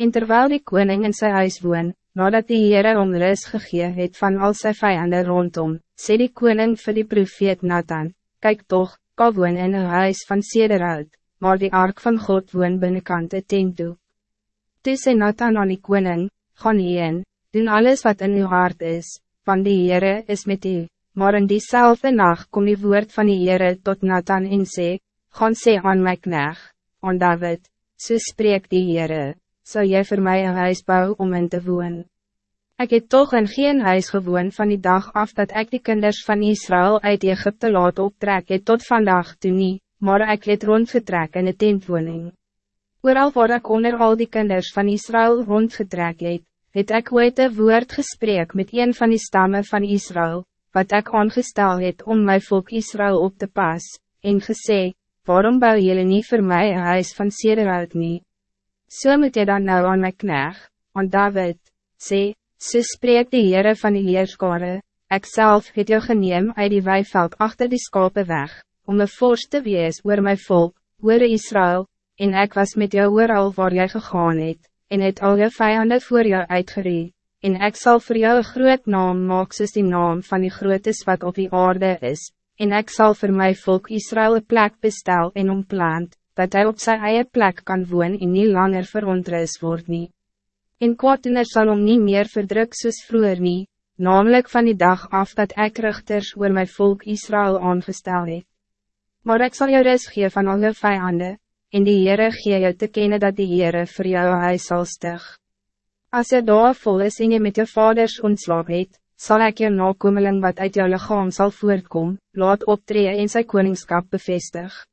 En terwijl die koning in zijn huis woon, nadat die Heere om rust gegee het van al sy vijanden rondom, sê die koning vir die profeet Nathan, Kijk toch, ka woon in een huis van sederhout, maar die ark van God woon binnenkant het tent toe. Sê Nathan aan die koning, Gaan heen, doen alles wat in uw hart is, van die Heere is met u. Maar in diezelfde nacht kom die woord van die Heere tot Nathan en sê, Gaan sê aan my kneg, aan David, so spreek die Heere, zou jy voor mij een huis bouwen om in te woon. Ik heb toch in geen huis gewoon van die dag af dat ik de kinders van Israël uit Egypte laat optrek het tot vandaag toe nie, maar ik het rondgetrek in een tentwoning. Ooral waar ek onder al die kinders van Israël rondgetrek het, het ek ooit een woord gesprek met een van die stammen van Israël, wat ik aangestel het om mijn volk Israël op te pas, en gesê, waarom bou jullie niet voor mij een huis van Sederhout nie? So moet jy dan nou aan my kneg, aan David, sê, so spreek die Heere van die Leerskare, ek self het jou geneem uit die weiveld achter die skape weg, om een vorst te wees oor my volk, oor Israël, en ik was met jou ooral waar jy gegaan het, en het al jou vijanden voor jou uitgereed en ik zal voor jou een groot naam maak soos die naam van die grootes wat op die aarde is, en ik zal voor mijn volk Israël een plek bestel en omplant, dat hij op zijn eigen plek kan woon en niet langer verontrust word nie. En kwaadtener sal om niet meer verdruk soos vroeger nie, namelijk van die dag af dat ik richters oor mijn volk Israël aangestel het. Maar ik zal jou rust gee van alle vijanden, en die Heere gee jou te kennen dat die Heere voor jou huis zal stig. Als je daar vol is en je met je vaders ontslag het, zal ik je nakomeling wat uit jou lichaam zal voortkomen, laat optreden in zijn koningskap bevestig.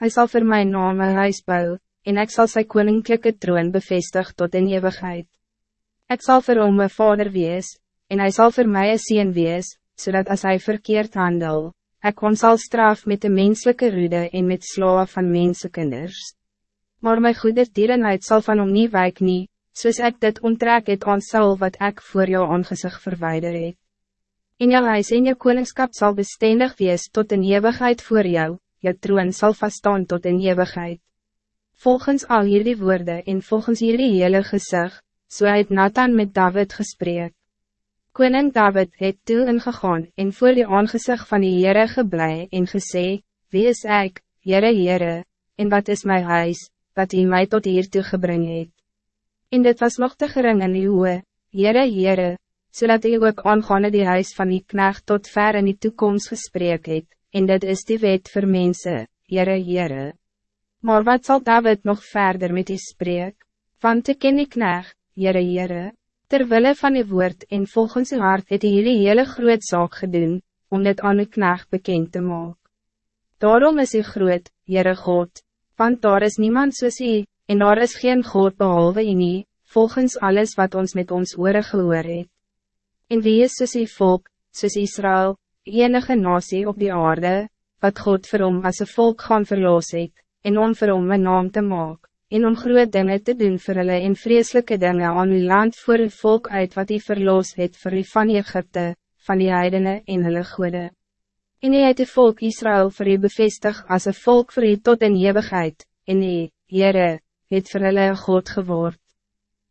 Hij zal voor mijn naam een huis bouwen, en ik zal zijn koninklijke troon bevestig tot in eeuwigheid. Ik zal voor hom mijn vader wees, en hij zal voor mij een zien wees, zodat als hij verkeerd handel, ik kon zal straf met de menselijke rude en met slaaf van mensenkinders. Maar mijn goede dierenheid zal van hom niet wijk niet, soos ek dit onttrek het aan Saul wat ik voor jou aangezicht verwijder het. In jou huis en jou koningskap zal bestendig wees tot in eeuwigheid voor jou, jou troon zal vaststaan tot in eeuwigheid. Volgens al hierdie woorden en volgens hierdie hele gezicht, so het Nathan met David gesprek. Koning David het toe ingegaan en voor die aangezicht van die Heere geblei en gesê, Wie is ik, Heere Heere, en wat is mijn huis, wat hij mij tot hier toe gebring het? En dit was nog te gering in die hoë, Heere, Heere, so ook aangaande die huis van die knecht tot ver in die toekomst gesprek het, en dit is die wet voor mensen, Heere, Heere. Maar wat zal David nog verder met die spreek? Want te ken die knecht, Heere, Heere, terwille van die woord en volgens die hart het die hele groot zaak gedoen, om dit aan die knecht bekend te maken. Daarom is hy groot, Heere God, want daar is niemand soos hy, en daar is geen God behalve u nie, volgens alles wat ons met ons oore gehoor het. En wie is soos die volk, soos Israël, enige nasie op die aarde, wat God vir hom as een volk gaan verloos het, en om vir hom een naam te maak, en om groot dingen te doen vir hulle en vreselijke dingen aan uw land voor het volk uit wat hij verloos het vir u van Egypte, van die heidene en hulle goede. En hy het die volk Israël vir u bevestig as een volk vir u tot in eeuwigheid, en hy, Heere, het vir hulle God geword.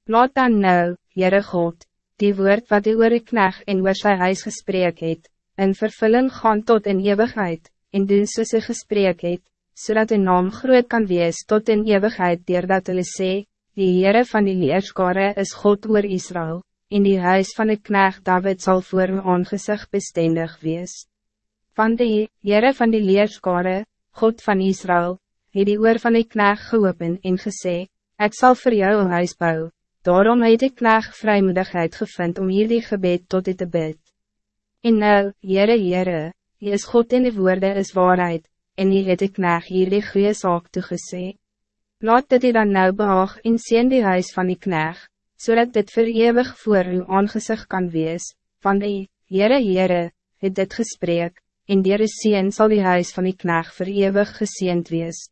Laat dan nou, Heere God, die woord wat die oor die knag en oor sy huis gesprek het, in vervulling gaan tot in eeuwigheid, en doen soos hy gesprek het, so naam groot kan wees tot in eeuwigheid, dat hulle sê, die Heere van die leerskare is God oor Israël, in die huis van die knag David zal voor een aangezicht bestendig wees. Van die Heere van die leerskare, God van Israël, het die oor van die knecht geopen en gesê, ik zal voor jou een huis bouwen. Daarom het die knecht vrijmoedigheid gevind om hier die gebed tot dit te bid. En nou, Jere Jere, hy is God in die woorde is waarheid, en hy het die knecht hier die goeie saak toegesê. Laat dit hy dan nou behaag en sien die huis van die knecht, zodat dit voor eeuwig voor uw aangezicht kan wees, van die, Jere Jere, het dit gesprek, en dier is sien sal die huis van die knecht voor eeuwig geseend wees.